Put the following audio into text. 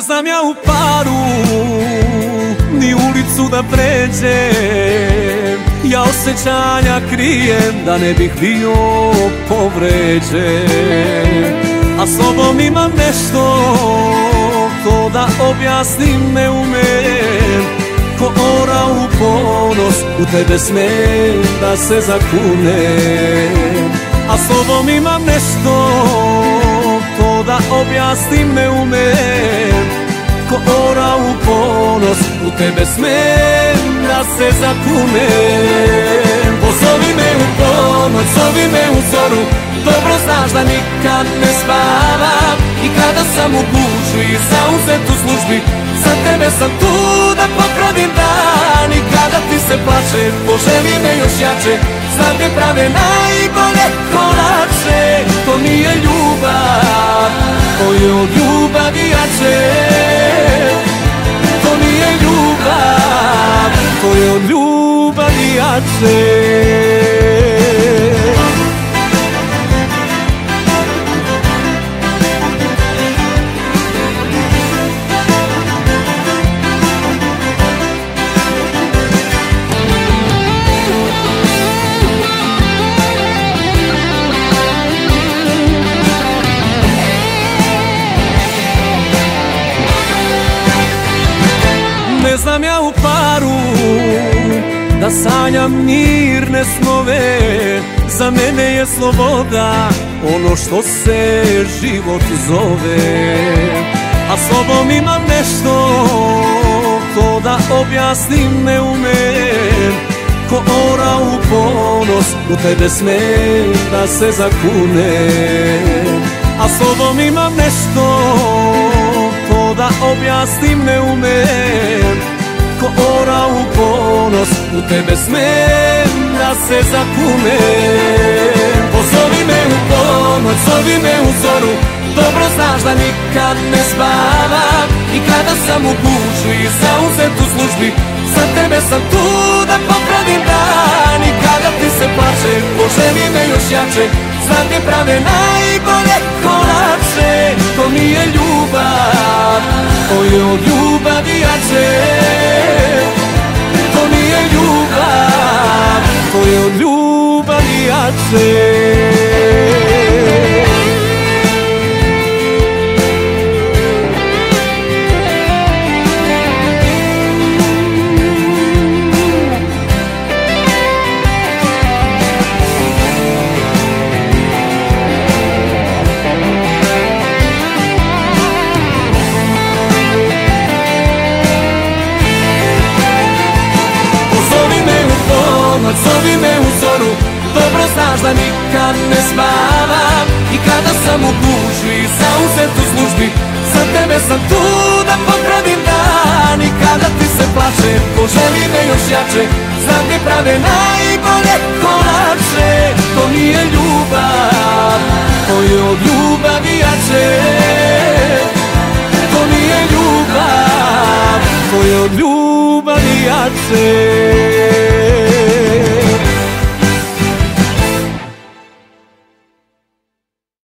Znam ja u paru Ni ulicu da pređem. Ja osjećanja krijem Da ne bih bio povređen. A sobom imam nešto To da objasnim ne umem. Ko ora u ponos U tebe smem da se zakunem. A sobom imam nešto Da objasnim ne umem. Ko ora u ponos U tebe smem da se zakunem Pozovi me u ponoć, zovi me u zoru Dobro znaš da nikad ne spavam. I kada sam u gužvi zauzet u službi Za tebe sam tu da popravim dan. I kada ti se plače, poželi me još jače Znam te prave najbolje je od ljubavi jače To nije ljubav, to je od ljubavi jače Sanjam mirne snove Za mene je sloboda Ono što se život zove. A sobom imam nešto To da objasnim ne umem. Ko ora u ponos U tebe smem da se zakunem. A sobom imam nešto To da objasnim ne umem Ko ora u ponos U tebe smem da se zakunem Pozovi me u ponoć, zovi me u zoru. Dobro znaš da nikad ne spavam. I kada sam u gužvi zauzet u službi Za tebe sam tu da popravim dan. I kada ti se plače, poželi me još jače. Znam gdje prave najbolje kolače. To nije ljubav, to je od ljubavi jače jače znaš da nikad ne spavam. I kada sam u gužvi, zauzet u službi Za tebe sam tu da popravim dan. I kada ti se plače, poželi me još jače. Znam gdje prave najbolje kolače. To nije ljubav, to je od ljubavi jače. To nije ljubav, to je od ljubavi jače